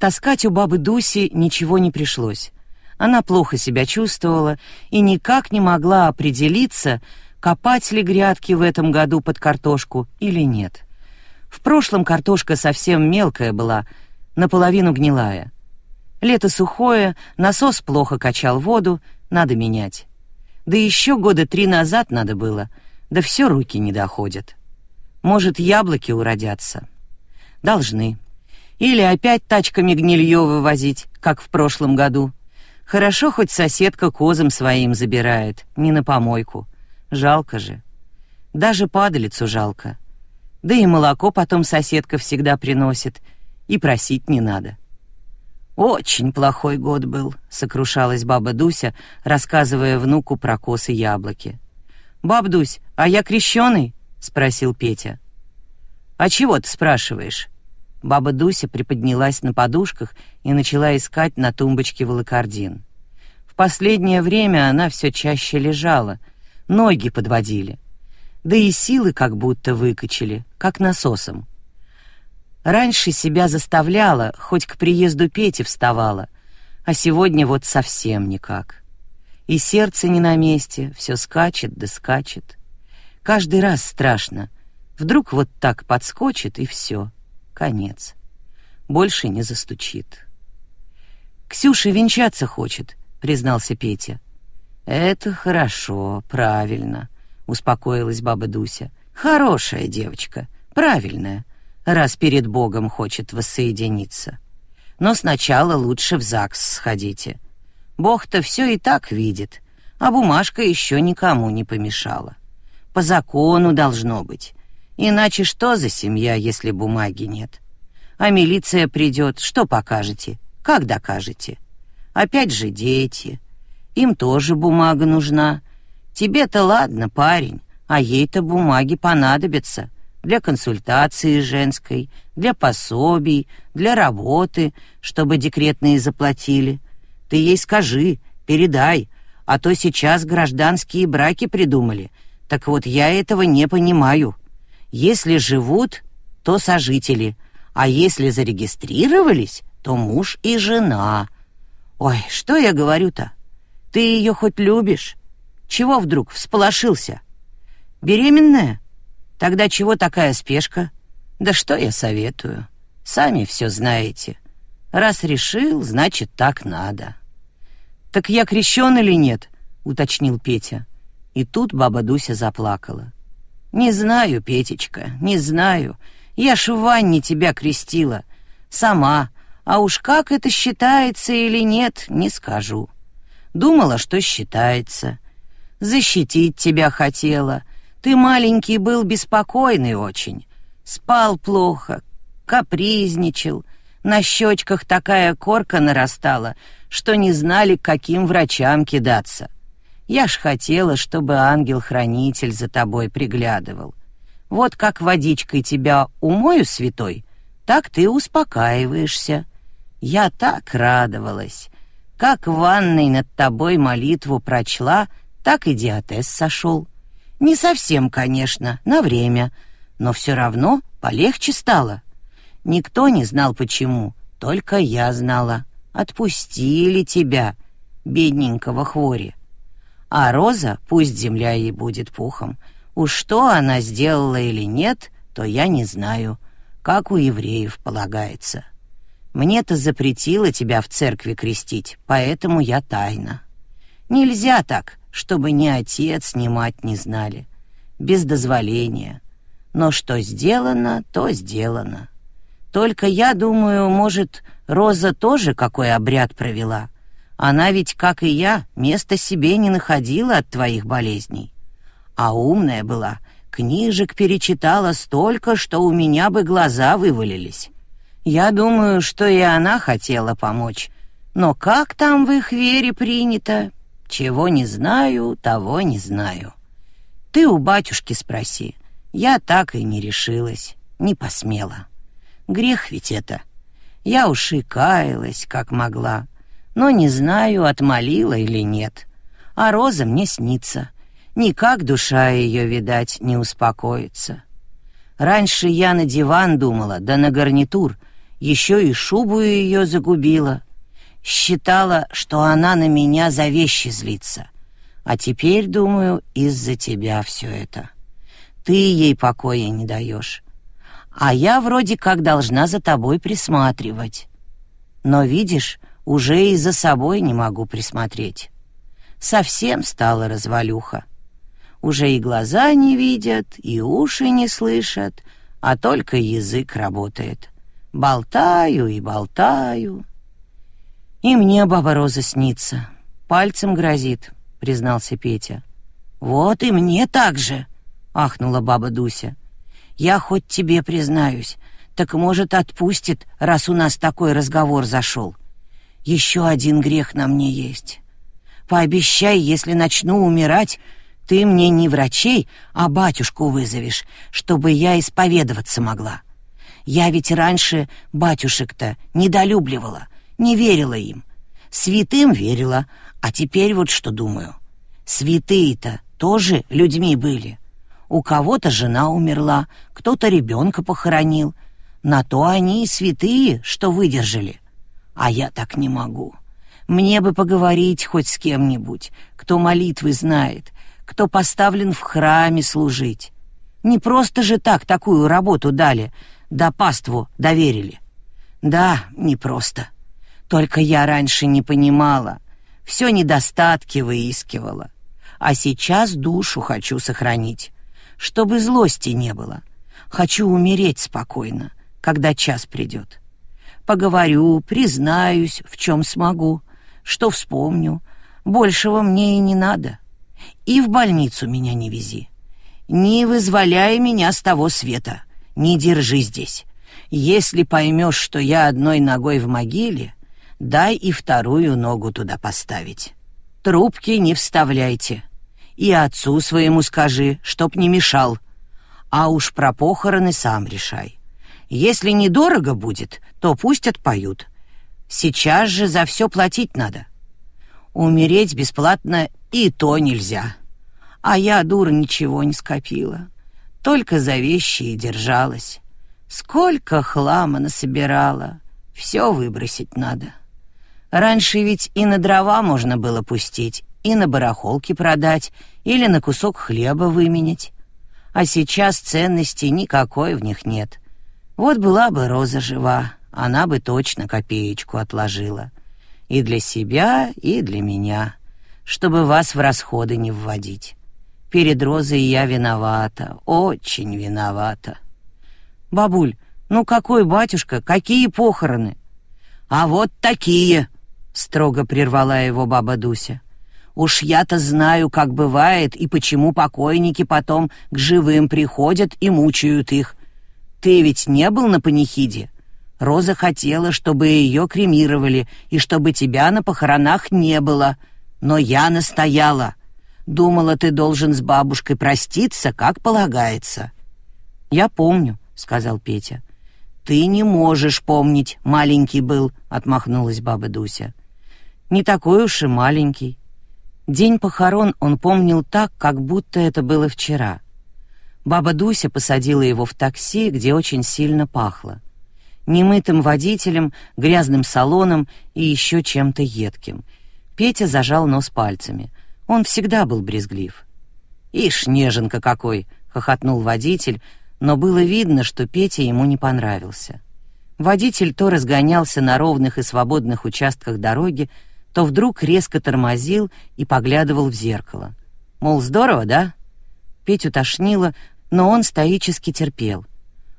Таскать у бабы Дуси ничего не пришлось. Она плохо себя чувствовала и никак не могла определиться, копать ли грядки в этом году под картошку или нет. В прошлом картошка совсем мелкая была, наполовину гнилая. Лето сухое, насос плохо качал воду, надо менять. Да еще года три назад надо было, да все руки не доходят. Может, яблоки уродятся? Должны. Или опять тачками гнилье вывозить, как в прошлом году. Хорошо, хоть соседка козам своим забирает, не на помойку. Жалко же. Даже падалицу жалко. Да и молоко потом соседка всегда приносит, и просить не надо. «Очень плохой год был», — сокрушалась баба Дуся, рассказывая внуку про косы яблоки. «Баб Дусь, а я крещеный?» — спросил Петя. «А чего ты спрашиваешь?» Баба Дуся приподнялась на подушках и начала искать на тумбочке волокордин. В последнее время она все чаще лежала, ноги подводили. Да и силы как будто выкачали, как насосом. Раньше себя заставляла, хоть к приезду Пети вставала, а сегодня вот совсем никак. И сердце не на месте, все скачет да скачет. Каждый раз страшно. Вдруг вот так подскочит, и все, конец. Больше не застучит. «Ксюша венчаться хочет», — признался Петя. «Это хорошо, правильно», — успокоилась баба Дуся. «Хорошая девочка, правильная раз перед Богом хочет воссоединиться. Но сначала лучше в ЗАГС сходите. Бог-то все и так видит, а бумажка еще никому не помешала. По закону должно быть. Иначе что за семья, если бумаги нет? А милиция придет, что покажете? Как докажете? Опять же дети. Им тоже бумага нужна. Тебе-то ладно, парень, а ей-то бумаги понадобятся для консультации женской, для пособий, для работы, чтобы декретные заплатили. Ты ей скажи, передай, а то сейчас гражданские браки придумали. Так вот я этого не понимаю. Если живут, то сожители, а если зарегистрировались, то муж и жена. Ой, что я говорю-то? Ты ее хоть любишь? Чего вдруг всполошился? Беременная? Тогда чего такая спешка? Да что я советую? Сами все знаете. Раз решил, значит, так надо. Так я крещен или нет? уточнил Петя. И тут баба Дуся заплакала. Не знаю, Петечка, не знаю. Я ж в ванне тебя крестила. Сама. А уж как это считается или нет, не скажу. Думала, что считается. Защитить тебя хотела, ты маленький был беспокойный очень, спал плохо, капризничал, на щечках такая корка нарастала, что не знали, к каким врачам кидаться. Я ж хотела, чтобы ангел-хранитель за тобой приглядывал. Вот как водичкой тебя умою святой, так ты успокаиваешься. Я так радовалась. Как ванной над тобой молитву прочла, так и диатез сошел. Не совсем, конечно, на время, но все равно полегче стало. Никто не знал почему, только я знала. Отпустили тебя, бедненького хвори. А Роза, пусть земля ей будет пухом, уж что она сделала или нет, то я не знаю, как у евреев полагается. Мне-то запретило тебя в церкви крестить, поэтому я тайна. Нельзя так, чтобы ни отец, ни мать не знали, без дозволения. Но что сделано, то сделано. Только я думаю, может, Роза тоже какой обряд провела. Она ведь, как и я, места себе не находила от твоих болезней. А умная была, книжек перечитала столько, что у меня бы глаза вывалились. Я думаю, что и она хотела помочь. Но как там в их вере принято, чего не знаю, того не знаю. Ты у батюшки спроси. Я так и не решилась, не посмела. Грех ведь это. Я уж и каялась, как могла, но не знаю, отмолила или нет. А Роза мне снится. Никак душа ее, видать, не успокоится. Раньше я на диван думала, да на гарнитур, Еще и шубу ее загубила. Считала, что она на меня за вещи злится. А теперь, думаю, из-за тебя все это. Ты ей покоя не даешь. А я вроде как должна за тобой присматривать. Но, видишь, уже и за собой не могу присмотреть. Совсем стала развалюха. Уже и глаза не видят, и уши не слышат, а только язык работает. Болтаю и болтаю. И мне баба Роза снится, пальцем грозит, признался Петя. Вот и мне так же, ахнула баба Дуся. Я хоть тебе признаюсь, так может отпустит, раз у нас такой разговор зашел. Еще один грех на мне есть. Пообещай, если начну умирать, ты мне не врачей, а батюшку вызовешь, чтобы я исповедоваться могла. Я ведь раньше батюшек-то недолюбливала, не верила им. Святым верила, а теперь вот что думаю. Святые-то тоже людьми были. У кого-то жена умерла, кто-то ребенка похоронил. На то они и святые, что выдержали. А я так не могу. Мне бы поговорить хоть с кем-нибудь, кто молитвы знает, кто поставлен в храме служить. Не просто же так такую работу дали, да паству доверили. Да, не просто. Только я раньше не понимала, все недостатки выискивала. А сейчас душу хочу сохранить, чтобы злости не было. Хочу умереть спокойно, когда час придет. Поговорю, признаюсь, в чем смогу, что вспомню. Большего мне и не надо. И в больницу меня не вези. Не вызволяй меня с того света. Не держи здесь. Если поймешь, что я одной ногой в могиле, дай и вторую ногу туда поставить. Трубки не вставляйте. И отцу своему скажи, чтоб не мешал. А уж про похороны сам решай. Если недорого будет, то пусть отпоют. Сейчас же за все платить надо. Умереть бесплатно и то нельзя. А я, дура, ничего не скопила. Только за вещи и держалась. Сколько хлама насобирала. Все выбросить надо. Раньше ведь и на дрова можно было пустить, и на барахолке продать, или на кусок хлеба выменять. А сейчас ценности никакой в них нет. Вот была бы Роза жива, она бы точно копеечку отложила. И для себя, и для меня, чтобы вас в расходы не вводить. Перед Розой я виновата, очень виновата. Бабуль, ну какой батюшка, какие похороны? А вот такие, строго прервала его баба Дуся. Уж я-то знаю, как бывает и почему покойники потом к живым приходят и мучают их. Ты ведь не был на панихиде? Роза хотела, чтобы ее кремировали и чтобы тебя на похоронах не было. Но я настояла. Думала, ты должен с бабушкой проститься, как полагается. Я помню, сказал Петя. Ты не можешь помнить, маленький был, отмахнулась баба Дуся. Не такой уж и маленький. День похорон он помнил так, как будто это было вчера. Баба Дуся посадила его в такси, где очень сильно пахло. Немытым водителем, грязным салоном и еще чем-то едким. Петя зажал нос пальцами. Он всегда был брезглив. «Ишь, неженка какой!» — хохотнул водитель, но было видно, что Петя ему не понравился. Водитель то разгонялся на ровных и свободных участках дороги, то вдруг резко тормозил и поглядывал в зеркало. Мол, здорово, да? Петю тошнило, но он стоически терпел.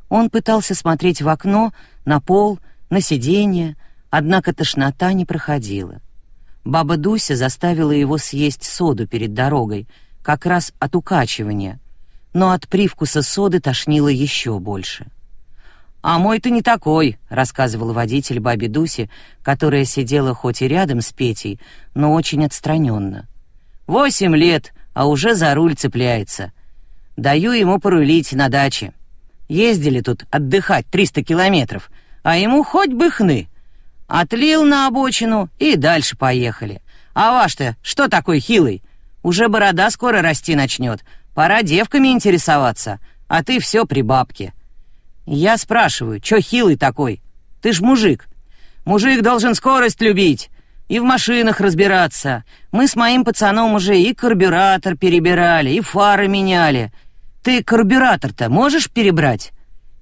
Он пытался смотреть в окно, на пол, на сиденье, однако тошнота не проходила. Баба Дуся заставила его съесть соду перед дорогой, как раз от укачивания, но от привкуса соды тошнило еще больше. «А мой-то не такой», — рассказывал водитель бабе Дусе, которая сидела хоть и рядом с Петей, но очень отстраненно. «Восемь лет, а уже за руль цепляется. Даю ему порулить на даче. Ездили тут отдыхать триста километров, а ему хоть бы хны. Отлил на обочину и дальше поехали. А ваш-то что такой хилый? Уже борода скоро расти начнет. Пора девками интересоваться, а ты все при бабке. Я спрашиваю, чё хилый такой? Ты ж мужик. Мужик должен скорость любить и в машинах разбираться. Мы с моим пацаном уже и карбюратор перебирали, и фары меняли. Ты карбюратор-то можешь перебрать?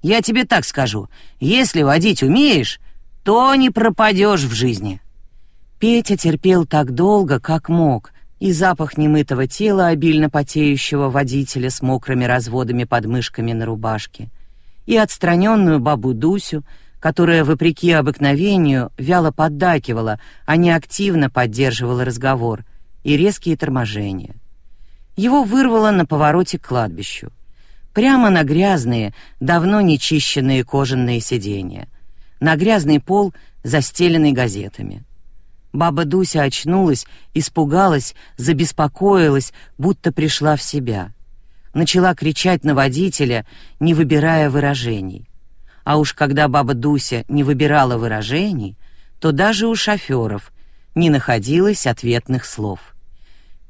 Я тебе так скажу. Если водить умеешь, то не пропадешь в жизни». Петя терпел так долго, как мог, и запах немытого тела обильно потеющего водителя с мокрыми разводами под мышками на рубашке, и отстраненную бабу Дусю, которая, вопреки обыкновению, вяло поддакивала, а не активно поддерживала разговор, и резкие торможения. Его вырвало на повороте к кладбищу. Прямо на грязные, давно нечищенные кожаные сиденья. На грязный пол, застеленный газетами. Баба Дуся очнулась, испугалась, забеспокоилась, будто пришла в себя. Начала кричать на водителя, не выбирая выражений. А уж когда баба Дуся не выбирала выражений, то даже у шоферов не находилось ответных слов.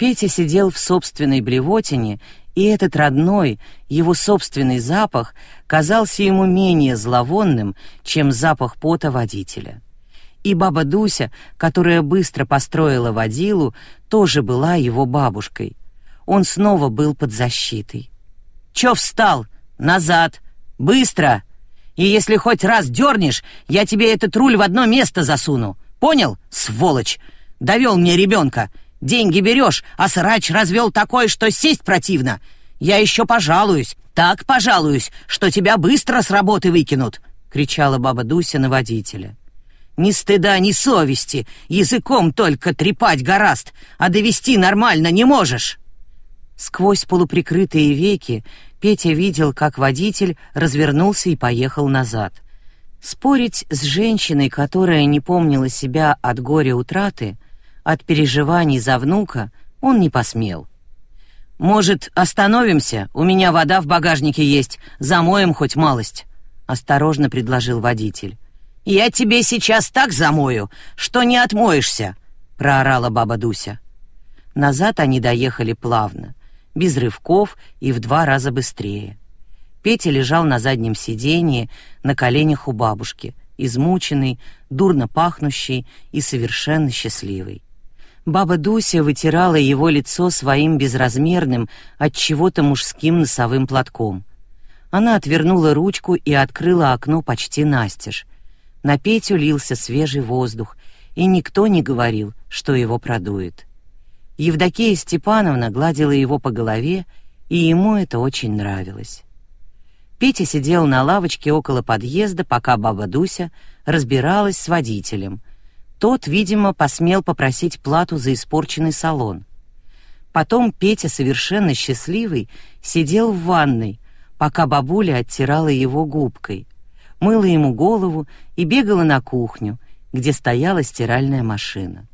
Петя сидел в собственной блевотине, и этот родной, его собственный запах казался ему менее зловонным, чем запах пота водителя и баба Дуся, которая быстро построила водилу, тоже была его бабушкой. Он снова был под защитой. «Чё встал? Назад! Быстро! И если хоть раз дернешь, я тебе этот руль в одно место засуну. Понял, сволочь? Довел мне ребенка. Деньги берешь, а срач развел такой, что сесть противно. Я еще пожалуюсь, так пожалуюсь, что тебя быстро с работы выкинут!» — кричала баба Дуся на водителя. Ни стыда, ни совести. Языком только трепать гораст, а довести нормально не можешь. Сквозь полуприкрытые веки Петя видел, как водитель развернулся и поехал назад. Спорить с женщиной, которая не помнила себя от горя утраты, от переживаний за внука, он не посмел. «Может, остановимся? У меня вода в багажнике есть, замоем хоть малость», — осторожно предложил водитель. «Я тебе сейчас так замою, что не отмоешься!» — проорала баба Дуся. Назад они доехали плавно, без рывков и в два раза быстрее. Петя лежал на заднем сиденье, на коленях у бабушки, измученный, дурно пахнущий и совершенно счастливый. Баба Дуся вытирала его лицо своим безразмерным, от чего-то мужским носовым платком. Она отвернула ручку и открыла окно почти настежь, на Петю лился свежий воздух, и никто не говорил, что его продует. Евдокия Степановна гладила его по голове, и ему это очень нравилось. Петя сидел на лавочке около подъезда, пока баба Дуся разбиралась с водителем. Тот, видимо, посмел попросить плату за испорченный салон. Потом Петя, совершенно счастливый, сидел в ванной, пока бабуля оттирала его губкой мыла ему голову и бегала на кухню, где стояла стиральная машина.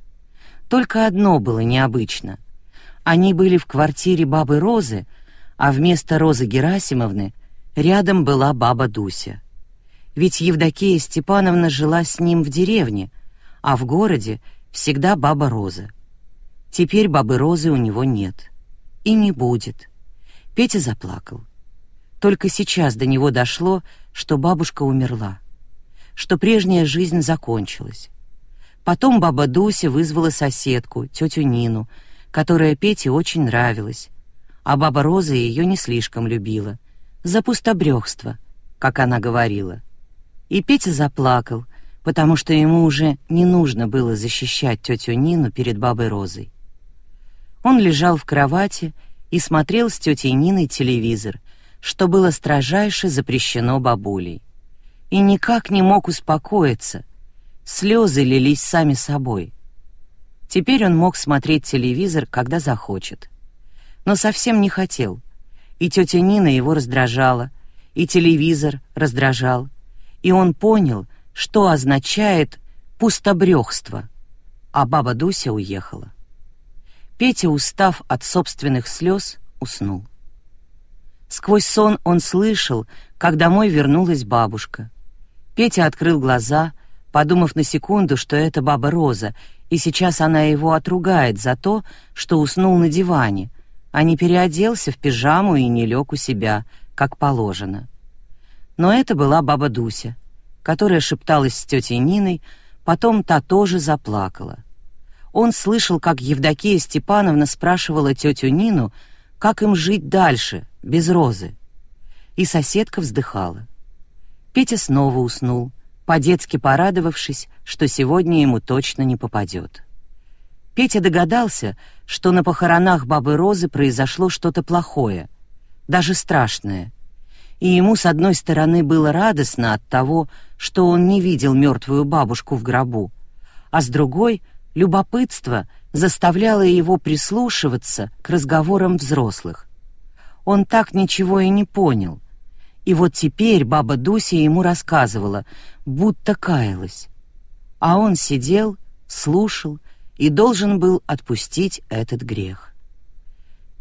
Только одно было необычно. Они были в квартире бабы Розы, а вместо Розы Герасимовны рядом была баба Дуся. Ведь Евдокия Степановна жила с ним в деревне, а в городе всегда баба Роза. Теперь бабы Розы у него нет. И не будет. Петя заплакал. Только сейчас до него дошло, что бабушка умерла, что прежняя жизнь закончилась. Потом баба Дуся вызвала соседку, тетю Нину, которая Пете очень нравилась, а баба Роза ее не слишком любила, за пустобрехство, как она говорила. И Петя заплакал, потому что ему уже не нужно было защищать тетю Нину перед бабой Розой. Он лежал в кровати и смотрел с тетей Ниной телевизор, что было строжайше запрещено бабулей. И никак не мог успокоиться. Слезы лились сами собой. Теперь он мог смотреть телевизор, когда захочет. Но совсем не хотел. И тетя Нина его раздражала, и телевизор раздражал. И он понял, что означает пустобрехство. А баба Дуся уехала. Петя, устав от собственных слез, уснул. Сквозь сон он слышал, как домой вернулась бабушка. Петя открыл глаза, подумав на секунду, что это баба Роза, и сейчас она его отругает за то, что уснул на диване, а не переоделся в пижаму и не лег у себя, как положено. Но это была баба Дуся, которая шепталась с тетей Ниной, потом та тоже заплакала. Он слышал, как Евдокия Степановна спрашивала тетю Нину, как им жить дальше, без Розы. И соседка вздыхала. Петя снова уснул, по-детски порадовавшись, что сегодня ему точно не попадет. Петя догадался, что на похоронах бабы Розы произошло что-то плохое, даже страшное. И ему, с одной стороны, было радостно от того, что он не видел мертвую бабушку в гробу, а с другой — любопытство заставляло его прислушиваться к разговорам взрослых. Он так ничего и не понял. И вот теперь баба Дуся ему рассказывала, будто каялась. А он сидел, слушал и должен был отпустить этот грех.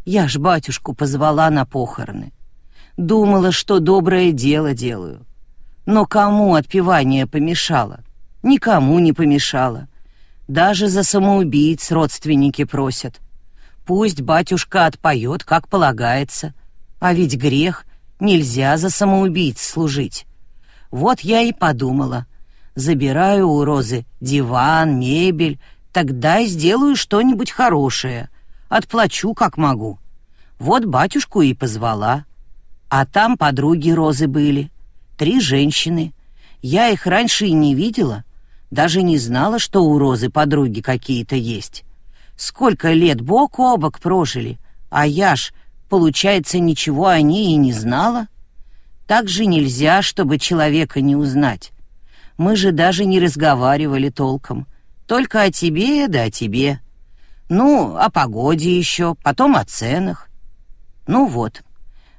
Я ж батюшку позвала на похороны. Думала, что доброе дело делаю. Но кому отпевание помешало? Никому не помешало. Даже за самоубийц родственники просят. Пусть батюшка отпоет, как полагается. А ведь грех, нельзя за самоубийц служить. Вот я и подумала. Забираю у Розы диван, мебель, тогда и сделаю что-нибудь хорошее. Отплачу, как могу. Вот батюшку и позвала. А там подруги Розы были. Три женщины. Я их раньше и не видела. Даже не знала, что у Розы подруги какие-то есть. Сколько лет бок о бок прожили, а я ж, получается, ничего о ней и не знала. Так же нельзя, чтобы человека не узнать. Мы же даже не разговаривали толком. Только о тебе да о тебе. Ну, о погоде еще, потом о ценах. Ну вот,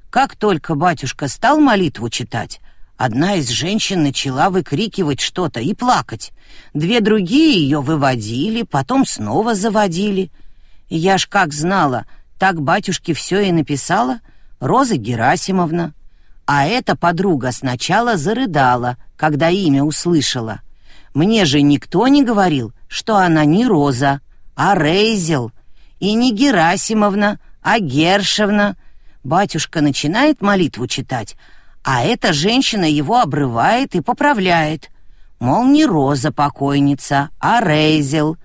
как только батюшка стал молитву читать, Одна из женщин начала выкрикивать что-то и плакать. Две другие ее выводили, потом снова заводили. Я ж как знала, так батюшке все и написала Роза Герасимовна. А эта подруга сначала зарыдала, когда имя услышала. Мне же никто не говорил, что она не Роза, а Рейзел. И не Герасимовна, а Гершевна. Батюшка начинает молитву читать, а эта женщина его обрывает и поправляет. Мол, не Роза покойница, а Рейзел.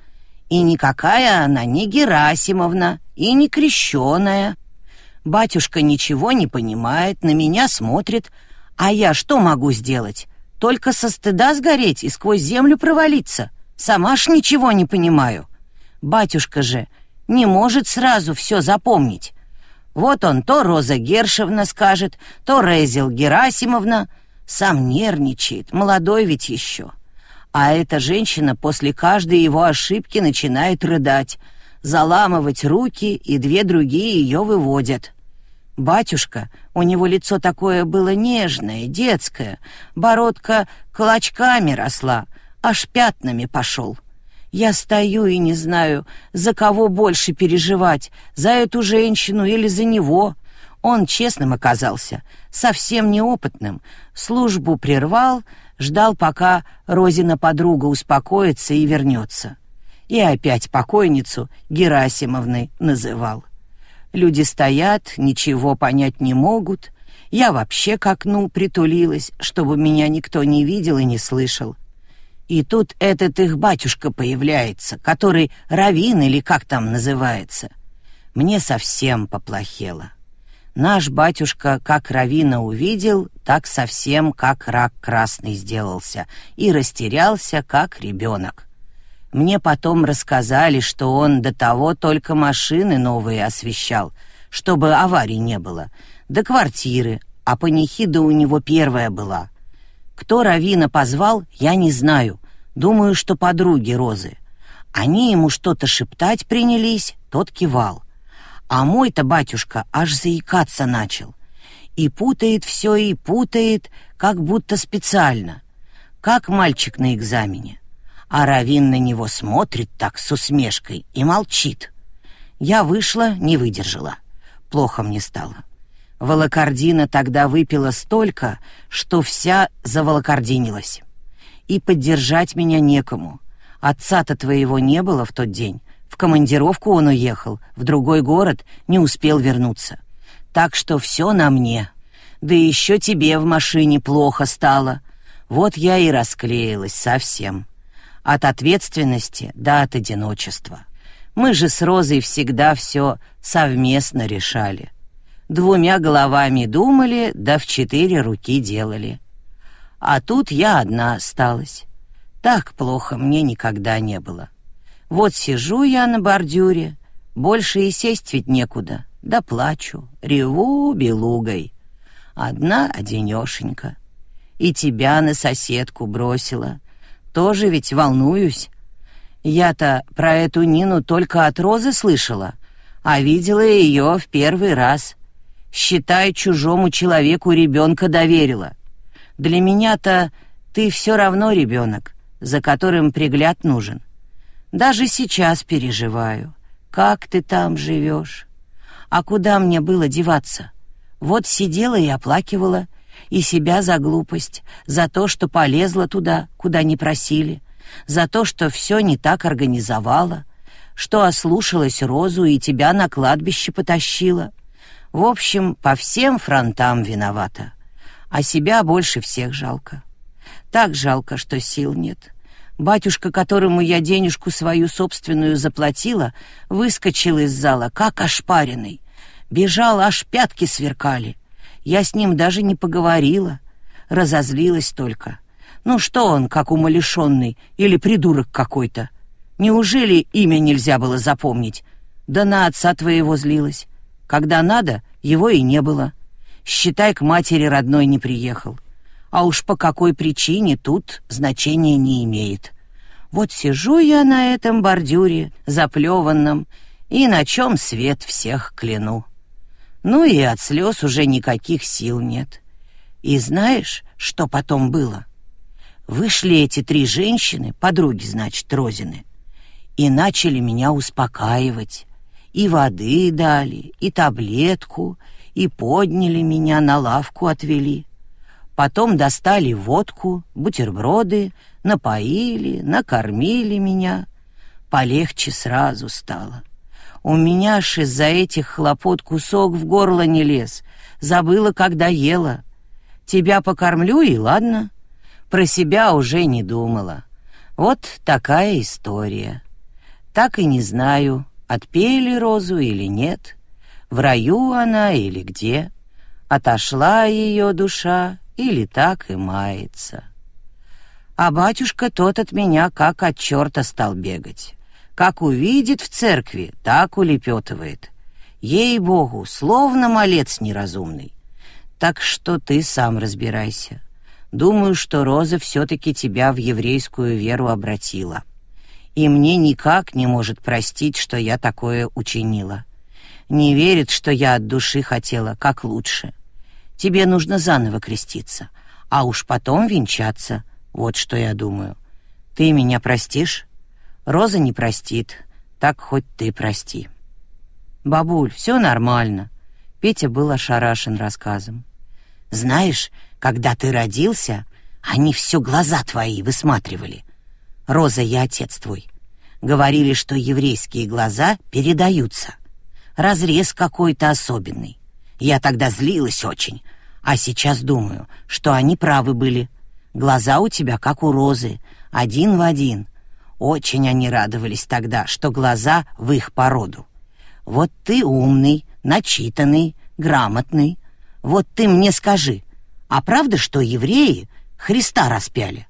И никакая она не Герасимовна и не крещеная. Батюшка ничего не понимает, на меня смотрит, а я что могу сделать? Только со стыда сгореть и сквозь землю провалиться. Сама ж ничего не понимаю. Батюшка же не может сразу все запомнить. Вот он то Роза Гершевна скажет, то Резил Герасимовна. Сам нервничает, молодой ведь еще. А эта женщина после каждой его ошибки начинает рыдать, заламывать руки, и две другие ее выводят. Батюшка, у него лицо такое было нежное, детское, бородка клочками росла, аж пятнами пошел. Я стою и не знаю, за кого больше переживать, за эту женщину или за него. Он честным оказался, совсем неопытным. Службу прервал, ждал, пока Розина подруга успокоится и вернется. И опять покойницу Герасимовной называл. Люди стоят, ничего понять не могут. Я вообще к окну притулилась, чтобы меня никто не видел и не слышал. И тут этот их батюшка появляется, который Равин или как там называется. Мне совсем поплохело. Наш батюшка как Равина увидел, так совсем как рак красный сделался и растерялся, как ребенок. Мне потом рассказали, что он до того только машины новые освещал, чтобы аварий не было, до квартиры, а панихида у него первая была. Кто Равина позвал, я не знаю, Думаю, что подруги Розы. Они ему что-то шептать принялись, тот кивал. А мой-то батюшка аж заикаться начал. И путает все, и путает, как будто специально. Как мальчик на экзамене. А Равин на него смотрит так с усмешкой и молчит. Я вышла, не выдержала. Плохо мне стало. Волокордина тогда выпила столько, что вся заволокординилась и поддержать меня некому. Отца-то твоего не было в тот день. В командировку он уехал, в другой город, не успел вернуться. Так что все на мне. Да еще тебе в машине плохо стало. Вот я и расклеилась совсем. От ответственности до от одиночества. Мы же с Розой всегда все совместно решали. Двумя головами думали, да в четыре руки делали. А тут я одна осталась. Так плохо мне никогда не было. Вот сижу я на бордюре, больше и сесть ведь некуда, да плачу, реву белугой. Одна одинешенька. И тебя на соседку бросила. Тоже ведь волнуюсь. Я-то про эту Нину только от Розы слышала, а видела ее в первый раз. Считай, чужому человеку ребенка доверила. Для меня-то ты все равно ребенок, за которым пригляд нужен. Даже сейчас переживаю. Как ты там живешь? А куда мне было деваться? Вот сидела и оплакивала, и себя за глупость, за то, что полезла туда, куда не просили, за то, что все не так организовала, что ослушалась Розу и тебя на кладбище потащила. В общем, по всем фронтам виновата, а себя больше всех жалко. Так жалко, что сил нет. Батюшка, которому я денежку свою собственную заплатила, выскочил из зала, как ошпаренный. Бежал, аж пятки сверкали. Я с ним даже не поговорила. Разозлилась только. Ну что он, как умалишенный, или придурок какой-то? Неужели имя нельзя было запомнить? Да на отца твоего злилась. Когда надо, его и не было. Считай, к матери родной не приехал. А уж по какой причине тут значения не имеет. Вот сижу я на этом бордюре, заплеванном, и на чем свет всех кляну. Ну и от слез уже никаких сил нет. И знаешь, что потом было? Вышли эти три женщины, подруги, значит, Розины, и начали меня успокаивать. И воды дали, и таблетку, и подняли меня на лавку отвели. Потом достали водку, бутерброды, напоили, накормили меня. Полегче сразу стало. У меня ж из-за этих хлопот кусок в горло не лез. Забыла, когда ела. Тебя покормлю, и ладно. Про себя уже не думала. Вот такая история. Так и не знаю, отпели розу или нет. В раю она или где. Отошла ее душа или так и мается. А батюшка тот от меня как от черта стал бегать. Как увидит в церкви, так улепетывает. Ей-богу, словно малец неразумный. Так что ты сам разбирайся. Думаю, что Роза все-таки тебя в еврейскую веру обратила. И мне никак не может простить, что я такое учинила. Не верит, что я от души хотела, как лучше. Тебе нужно заново креститься, а уж потом венчаться. Вот что я думаю. Ты меня простишь? Роза не простит, так хоть ты прости. Бабуль, все нормально. Петя был ошарашен рассказом. Знаешь, когда ты родился, они все глаза твои высматривали. Роза и отец твой. Говорили, что еврейские глаза передаются. Разрез какой-то особенный. Я тогда злилась очень, а сейчас думаю, что они правы были. Глаза у тебя как у Розы, один в один. Очень они радовались тогда, что глаза в их породу. Вот ты умный, начитанный, грамотный. Вот ты мне скажи, а правда, что евреи Христа распяли?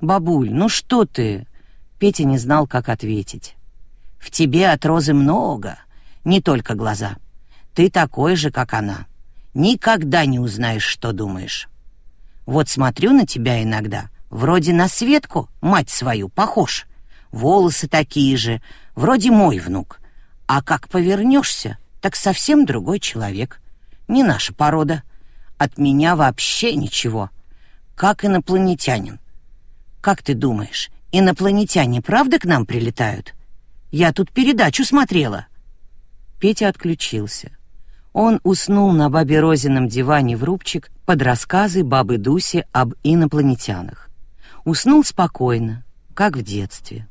Бабуль, ну что ты? Петя не знал, как ответить. В тебе от розы много, не только глаза. Ты такой же, как она. Никогда не узнаешь, что думаешь. Вот смотрю на тебя иногда, Вроде на Светку, мать свою, похож. Волосы такие же, вроде мой внук. А как повернешься, так совсем другой человек. Не наша порода. От меня вообще ничего. Как инопланетянин. Как ты думаешь, инопланетяне правда к нам прилетают? Я тут передачу смотрела. Петя отключился. Он уснул на бабе Розином диване в рубчик под рассказы бабы Дуси об инопланетянах. Уснул спокойно, как в детстве.